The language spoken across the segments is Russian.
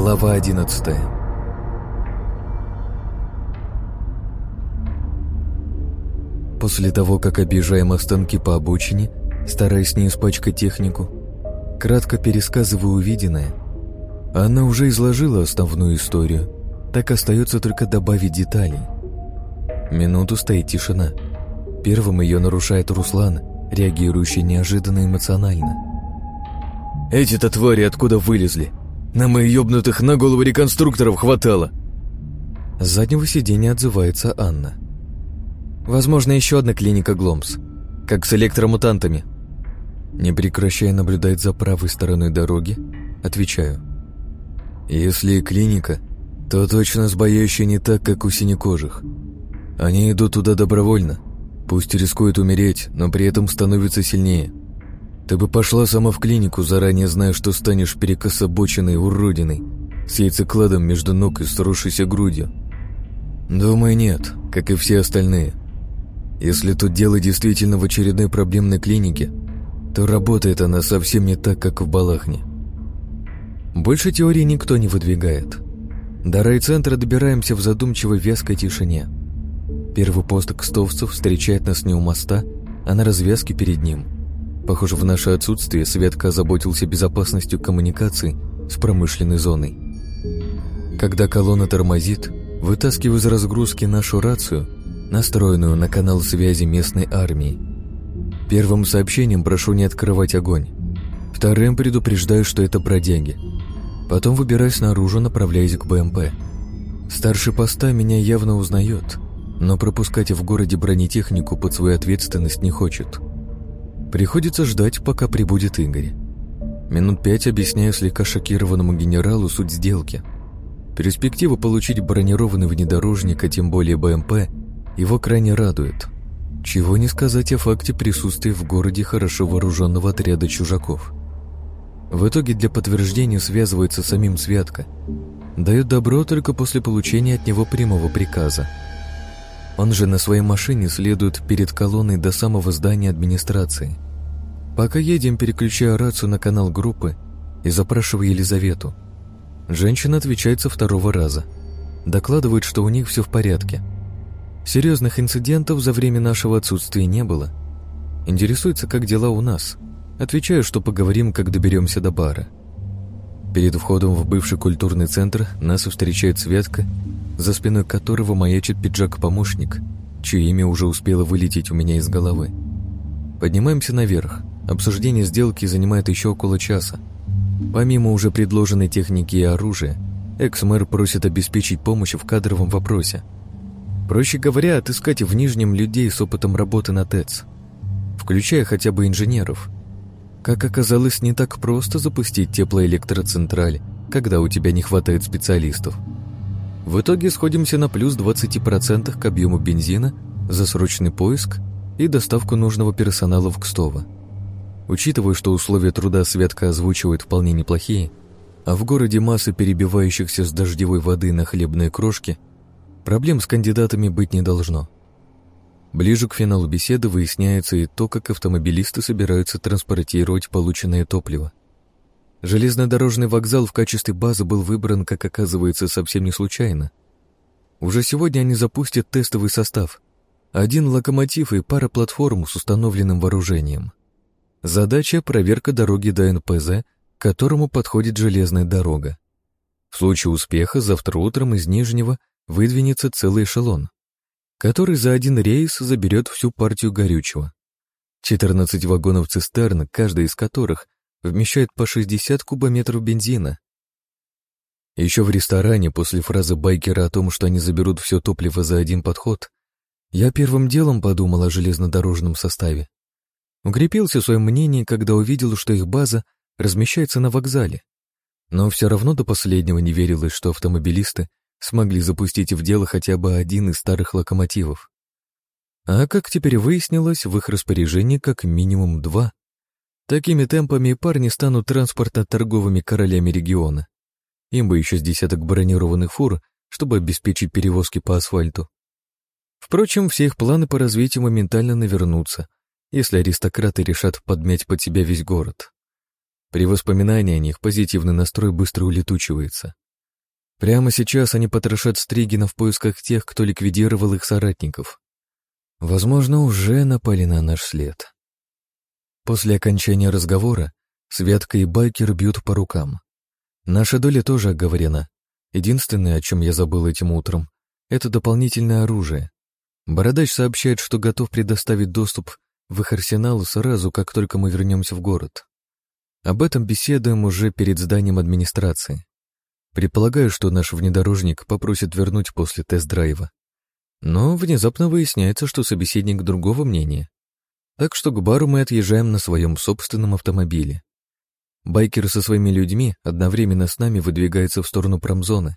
Глава одиннадцатая После того, как объезжаем останки по обочине, стараясь не испачкать технику, кратко пересказываю увиденное. Она уже изложила основную историю, так остается только добавить деталей. Минуту стоит тишина. Первым ее нарушает Руслан, реагирующий неожиданно эмоционально. «Эти-то твари откуда вылезли? Нам и ёбнутых на голову реконструкторов хватало!» С заднего сиденья отзывается Анна. Возможно, еще одна клиника Гломс. Как с электромутантами. Не прекращая наблюдать за правой стороной дороги, отвечаю. Если и клиника, то точно с боящей не так, как у синекожих. Они идут туда добровольно. Пусть рискуют умереть, но при этом становятся сильнее. Ты бы пошла сама в клинику, заранее зная, что станешь перекособоченной уродиной, с яйцекладом между ног и сросшейся грудью. Думаю, нет, как и все остальные. Если тут дело действительно в очередной проблемной клинике, то работает она совсем не так, как в Балахне. Больше теории никто не выдвигает. До райцентра добираемся в задумчивой вязкой тишине. Первый пост кстовцев встречает нас не у моста, а на развязке перед ним. Похоже, в наше отсутствие Светка озаботился безопасностью коммуникаций с промышленной зоной. Когда колонна тормозит, вытаскиваю из разгрузки нашу рацию – настроенную на канал связи местной армии. Первым сообщением прошу не открывать огонь. Вторым предупреждаю, что это бродяги. Потом выбираюсь наружу, направляясь к БМП. Старший поста меня явно узнает, но пропускать в городе бронетехнику под свою ответственность не хочет. Приходится ждать, пока прибудет Игорь. Минут пять объясняю слегка шокированному генералу суть сделки. Перспектива получить бронированный внедорожник, а тем более БМП, его крайне радует. Чего не сказать о факте присутствия в городе хорошо вооруженного отряда чужаков. В итоге для подтверждения связывается самим Святка. Дает добро только после получения от него прямого приказа. Он же на своей машине следует перед колонной до самого здания администрации. Пока едем, переключаю рацию на канал группы и запрашиваю Елизавету. Женщина отвечает со второго раза. Докладывает, что у них все в порядке – Серьезных инцидентов за время нашего отсутствия не было. Интересуется, как дела у нас. Отвечаю, что поговорим, как доберемся до бара. Перед входом в бывший культурный центр нас встречает Светка, за спиной которого маячит пиджак-помощник, чье имя уже успело вылететь у меня из головы. Поднимаемся наверх. Обсуждение сделки занимает еще около часа. Помимо уже предложенной техники и оружия, экс-мэр просит обеспечить помощь в кадровом вопросе – Проще говоря, отыскать в Нижнем людей с опытом работы на ТЭЦ, включая хотя бы инженеров. Как оказалось, не так просто запустить теплоэлектроцентраль, когда у тебя не хватает специалистов. В итоге сходимся на плюс 20% к объему бензина за срочный поиск и доставку нужного персонала в Кстово. Учитывая, что условия труда Светка озвучивает вполне неплохие, а в городе масса перебивающихся с дождевой воды на хлебные крошки – Проблем с кандидатами быть не должно. Ближе к финалу беседы выясняется и то, как автомобилисты собираются транспортировать полученное топливо. Железнодорожный вокзал в качестве базы был выбран, как оказывается, совсем не случайно. Уже сегодня они запустят тестовый состав. Один локомотив и пара платформ с установленным вооружением. Задача — проверка дороги до НПЗ, к которому подходит железная дорога. В случае успеха завтра утром из Нижнего выдвинется целый эшелон, который за один рейс заберет всю партию горючего. 14 вагонов цистерн, каждый из которых вмещает по 60 кубометров бензина. Еще в ресторане после фразы байкера о том, что они заберут все топливо за один подход, я первым делом подумал о железнодорожном составе. Укрепился в своем мнении, когда увидел, что их база размещается на вокзале. Но все равно до последнего не верилось, что автомобилисты смогли запустить в дело хотя бы один из старых локомотивов. А как теперь выяснилось, в их распоряжении как минимум два. Такими темпами парни станут транспорта торговыми королями региона. Им бы еще с десяток бронированных фур, чтобы обеспечить перевозки по асфальту. Впрочем, все их планы по развитию моментально навернутся, если аристократы решат подмять под себя весь город. При воспоминании о них позитивный настрой быстро улетучивается. Прямо сейчас они потрошат Стригина в поисках тех, кто ликвидировал их соратников. Возможно, уже напали на наш след. После окончания разговора Святка и Байкер бьют по рукам. Наша доля тоже оговорена. Единственное, о чем я забыл этим утром, это дополнительное оружие. Бородач сообщает, что готов предоставить доступ в их арсенал сразу, как только мы вернемся в город. Об этом беседуем уже перед зданием администрации. Предполагаю, что наш внедорожник попросит вернуть после тест-драйва. Но внезапно выясняется, что собеседник другого мнения. Так что к бару мы отъезжаем на своем собственном автомобиле. Байкер со своими людьми одновременно с нами выдвигается в сторону промзоны.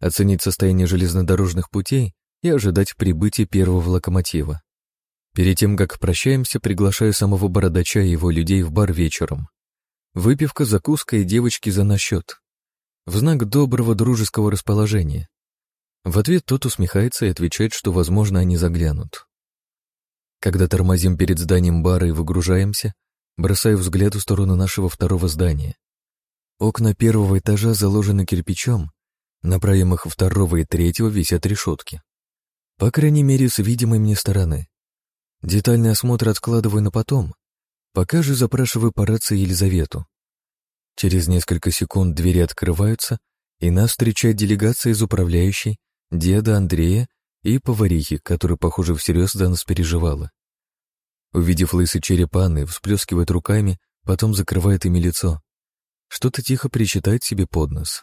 Оценить состояние железнодорожных путей и ожидать прибытия первого локомотива. Перед тем, как прощаемся, приглашаю самого бородача и его людей в бар вечером. Выпивка, закуска и девочки за наш счет в знак доброго дружеского расположения. В ответ тот усмехается и отвечает, что, возможно, они заглянут. Когда тормозим перед зданием бара и выгружаемся, бросаю взгляд в сторону нашего второго здания. Окна первого этажа заложены кирпичом, на проемах второго и третьего висят решетки. По крайней мере, с видимой мне стороны. Детальный осмотр откладываю на потом, пока же запрашиваю по рации Елизавету. Через несколько секунд двери открываются, и нас встречает делегация из управляющей, деда Андрея и поварихи, которая, похоже, всерьез за нас переживала. Увидев лысый череп Анны, всплескивает руками, потом закрывает ими лицо. Что-то тихо причитает себе под нос.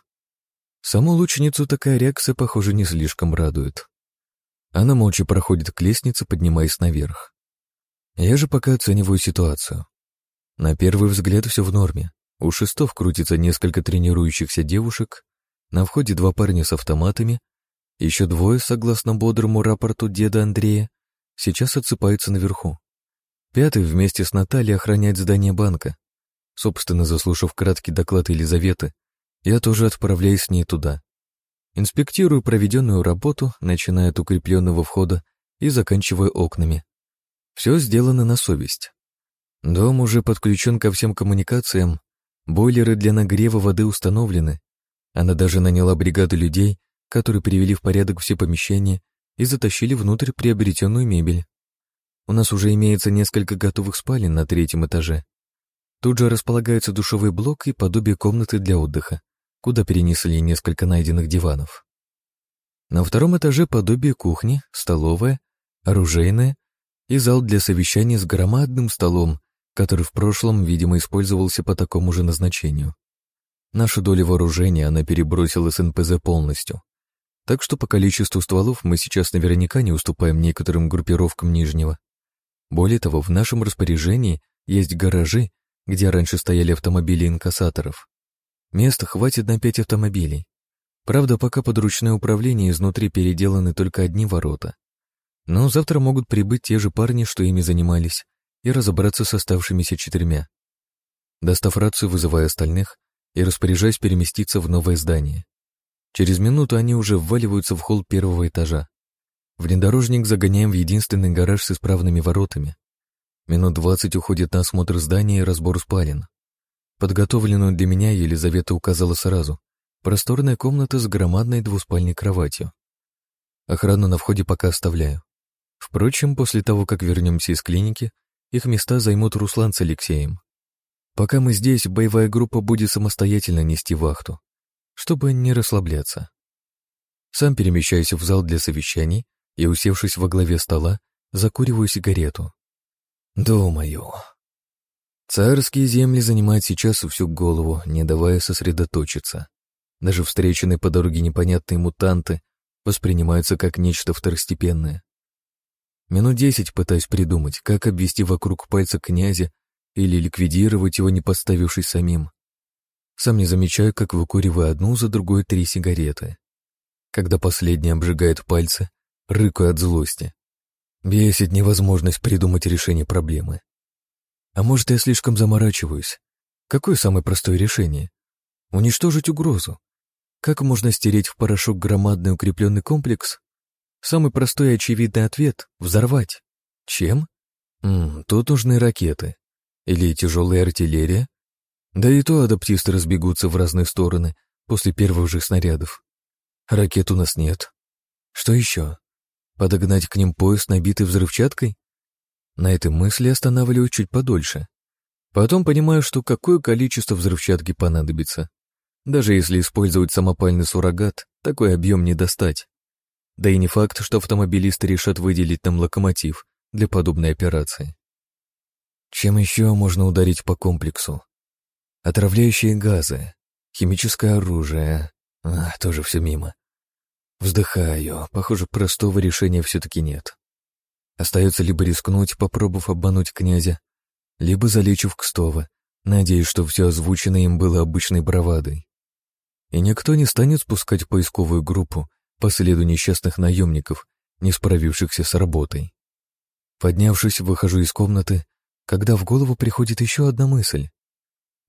Саму лучницу такая реакция, похоже, не слишком радует. Она молча проходит к лестнице, поднимаясь наверх. Я же пока оцениваю ситуацию. На первый взгляд все в норме. У шестов крутится несколько тренирующихся девушек, на входе два парня с автоматами, еще двое, согласно бодрому рапорту деда Андрея, сейчас отсыпаются наверху. Пятый вместе с Натальей охраняет здание банка. Собственно, заслушав краткий доклад Елизаветы, я тоже отправляюсь с ней туда. Инспектирую проведенную работу, начиная от укрепленного входа и заканчивая окнами. Все сделано на совесть. Дом уже подключен ко всем коммуникациям, Бойлеры для нагрева воды установлены. Она даже наняла бригаду людей, которые привели в порядок все помещения и затащили внутрь приобретенную мебель. У нас уже имеется несколько готовых спален на третьем этаже. Тут же располагается душевой блок и подобие комнаты для отдыха, куда перенесли несколько найденных диванов. На втором этаже подобие кухни, столовая, оружейная и зал для совещаний с громадным столом который в прошлом, видимо, использовался по такому же назначению. Нашу долю вооружения она перебросила с НПЗ полностью. Так что по количеству стволов мы сейчас наверняка не уступаем некоторым группировкам Нижнего. Более того, в нашем распоряжении есть гаражи, где раньше стояли автомобили инкассаторов. Места хватит на пять автомобилей. Правда, пока под ручное управление изнутри переделаны только одни ворота. Но завтра могут прибыть те же парни, что ими занимались, и разобраться с оставшимися четырьмя. Достав рацию, вызывая остальных и распоряжаясь переместиться в новое здание. Через минуту они уже вваливаются в холл первого этажа. Внедорожник загоняем в единственный гараж с исправными воротами. Минут двадцать уходит на осмотр здания и разбор спален. Подготовленную для меня Елизавета указала сразу. Просторная комната с громадной двуспальной кроватью. Охрану на входе пока оставляю. Впрочем, после того, как вернемся из клиники, их места займут Руслан с Алексеем. Пока мы здесь, боевая группа будет самостоятельно нести вахту, чтобы не расслабляться. Сам перемещаюсь в зал для совещаний и, усевшись во главе стола, закуриваю сигарету. Думаю. Царские земли занимают сейчас всю голову, не давая сосредоточиться. Даже встреченные по дороге непонятные мутанты воспринимаются как нечто второстепенное. Минут десять пытаюсь придумать, как обвести вокруг пальца князя или ликвидировать его, не подставившись самим. Сам не замечаю, как выкуриваю одну за другой три сигареты. Когда последняя обжигает пальцы, рыкаю от злости. Бесит невозможность придумать решение проблемы. А может, я слишком заморачиваюсь? Какое самое простое решение? Уничтожить угрозу. Как можно стереть в порошок громадный укрепленный комплекс? Самый простой и очевидный ответ — взорвать. Чем? М -м, тут нужны ракеты. Или тяжелая артиллерия. Да и то адаптисты разбегутся в разные стороны после первых же снарядов. Ракет у нас нет. Что еще? Подогнать к ним поезд, набитый взрывчаткой? На этой мысли останавливаю чуть подольше. Потом понимаю, что какое количество взрывчатки понадобится. Даже если использовать самопальный суррогат, такой объем не достать. Да и не факт, что автомобилисты решат выделить нам локомотив для подобной операции. Чем еще можно ударить по комплексу? Отравляющие газы, химическое оружие. А, тоже все мимо. Вздыхаю. Похоже, простого решения все-таки нет. Остается либо рискнуть, попробовав обмануть князя, либо залечь в Кстово, надеясь, что все озвученное им было обычной бравадой. И никто не станет спускать поисковую группу по следу несчастных наемников, не справившихся с работой. Поднявшись, выхожу из комнаты, когда в голову приходит еще одна мысль.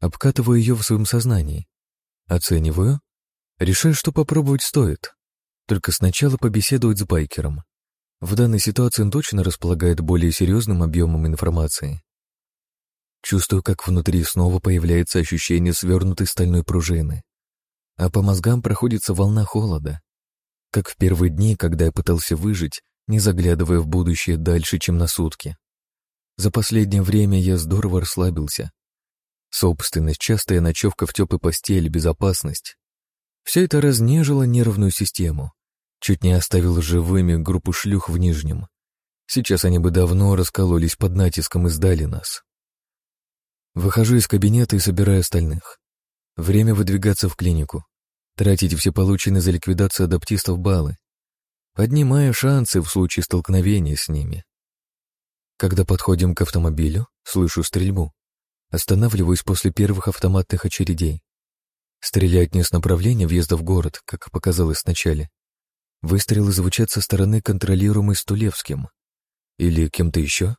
Обкатываю ее в своем сознании. Оцениваю. Решаю, что попробовать стоит. Только сначала побеседовать с байкером. В данной ситуации он точно располагает более серьезным объемом информации. Чувствую, как внутри снова появляется ощущение свернутой стальной пружины. А по мозгам проходится волна холода. Как в первые дни, когда я пытался выжить, не заглядывая в будущее дальше, чем на сутки. За последнее время я здорово расслабился. Собственность, частая ночевка в теплой постели, безопасность. Все это разнежило нервную систему. Чуть не оставил живыми группу шлюх в Нижнем. Сейчас они бы давно раскололись под натиском и сдали нас. Выхожу из кабинета и собираю остальных. Время выдвигаться в клинику. Тратить все полученные за ликвидацию адаптистов баллы. Поднимаю шансы в случае столкновения с ними. Когда подходим к автомобилю, слышу стрельбу. Останавливаюсь после первых автоматных очередей. Стрелять не с направления въезда в город, как показалось вначале. Выстрелы звучат со стороны, контролируемой Стулевским. Или кем-то еще.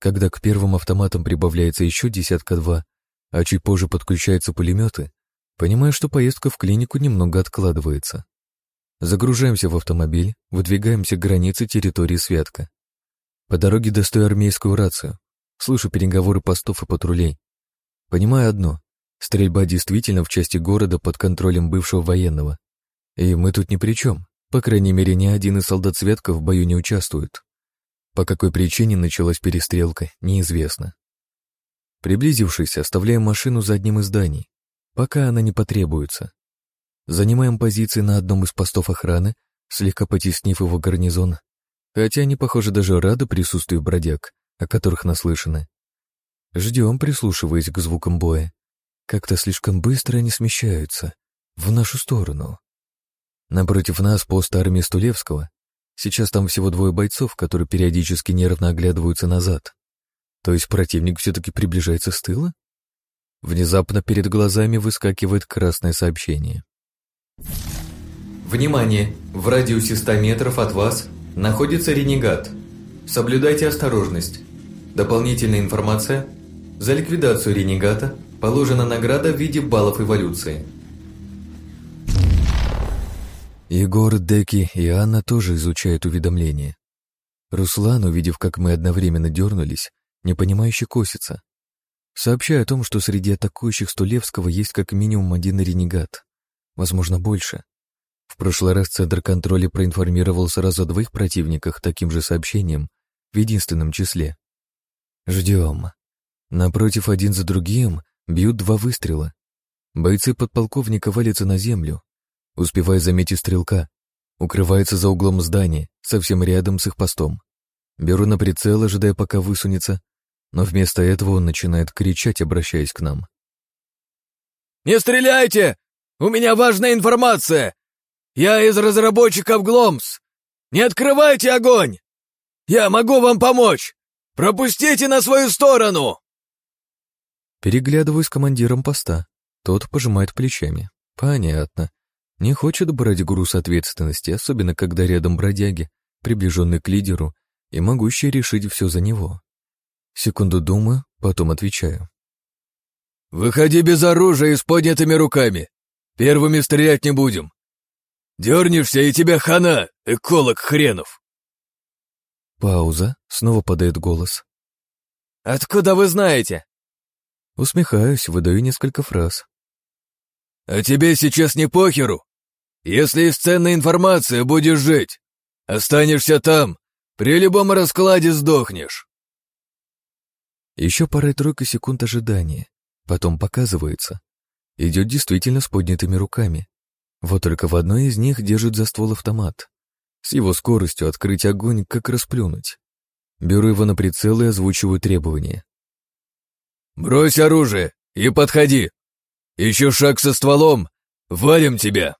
Когда к первым автоматам прибавляется еще десятка-два, а чуть позже подключаются пулеметы, понимаю, что поездка в клинику немного откладывается. Загружаемся в автомобиль, выдвигаемся к границе территории Святка. По дороге достаю армейскую рацию, слышу переговоры постов и патрулей. Понимаю одно — стрельба действительно в части города под контролем бывшего военного. И мы тут ни при чем. По крайней мере, ни один из солдат Светка в бою не участвует. По какой причине началась перестрелка, неизвестно. Приблизившись, оставляем машину за одним из зданий, пока она не потребуется. Занимаем позиции на одном из постов охраны, слегка потеснив его гарнизон, хотя они, похоже, даже рады присутствию бродяг, о которых наслышаны. Ждем, прислушиваясь к звукам боя. Как-то слишком быстро они смещаются. В нашу сторону. Напротив нас пост армии Стулевского. Сейчас там всего двое бойцов, которые периодически нервно оглядываются назад. То есть противник все-таки приближается с тыла? Внезапно перед глазами выскакивает красное сообщение. Внимание! В радиусе 100 метров от вас находится ренегат. Соблюдайте осторожность. Дополнительная информация. За ликвидацию ренегата положена награда в виде баллов эволюции. Егор, Деки и Анна тоже изучают уведомления. Руслан, увидев, как мы одновременно дернулись, непонимающе косится. Сообщая о том, что среди атакующих Стулевского есть как минимум один ренегат. Возможно, больше. В прошлый раз Центр контроля проинформировал сразу двоих противниках таким же сообщением в единственном числе. Ждем. Напротив один за другим бьют два выстрела. Бойцы подполковника валятся на землю, Успевая заметить стрелка. Укрывается за углом здания, совсем рядом с их постом. Беру на прицел, ожидая, пока высунется, но вместо этого он начинает кричать, обращаясь к нам. «Не стреляйте! У меня важная информация! Я из разработчиков Гломс! Не открывайте огонь! Я могу вам помочь! Пропустите на свою сторону!» Переглядываюсь с командиром поста. Тот пожимает плечами. Понятно. Не хочет брать груз ответственности, особенно когда рядом бродяги, приближенный к лидеру и могущий решить все за него. Секунду думаю, потом отвечаю. «Выходи без оружия и с поднятыми руками. Первыми стрелять не будем. Дернешься, и тебя хана, эколог хренов!» Пауза, снова подает голос. «Откуда вы знаете?» Усмехаюсь, выдаю несколько фраз. «А тебе сейчас не похеру? Если есть ценная информация, будешь жить. Останешься там, при любом раскладе сдохнешь. Еще пара-тройка секунд ожидания. Потом показывается. Идет действительно с поднятыми руками. Вот только в одной из них держит за ствол автомат. С его скоростью открыть огонь, как расплюнуть. Беру его на прицел и озвучиваю требования. «Брось оружие и подходи! Еще шаг со стволом! Валим тебя!»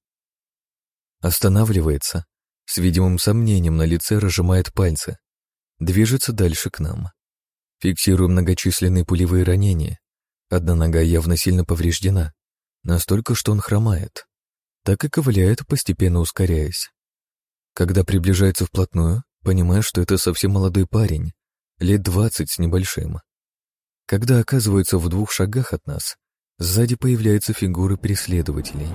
Останавливается. С видимым сомнением на лице разжимает пальцы. Движется дальше к нам. Фиксирую многочисленные пулевые ранения. Одна нога явно сильно повреждена. Настолько, что он хромает. Так и ковыляет, постепенно ускоряясь. Когда приближается вплотную, понимаю, что это совсем молодой парень, лет двадцать с небольшим. Когда оказывается в двух шагах от нас, сзади появляются фигуры преследователей.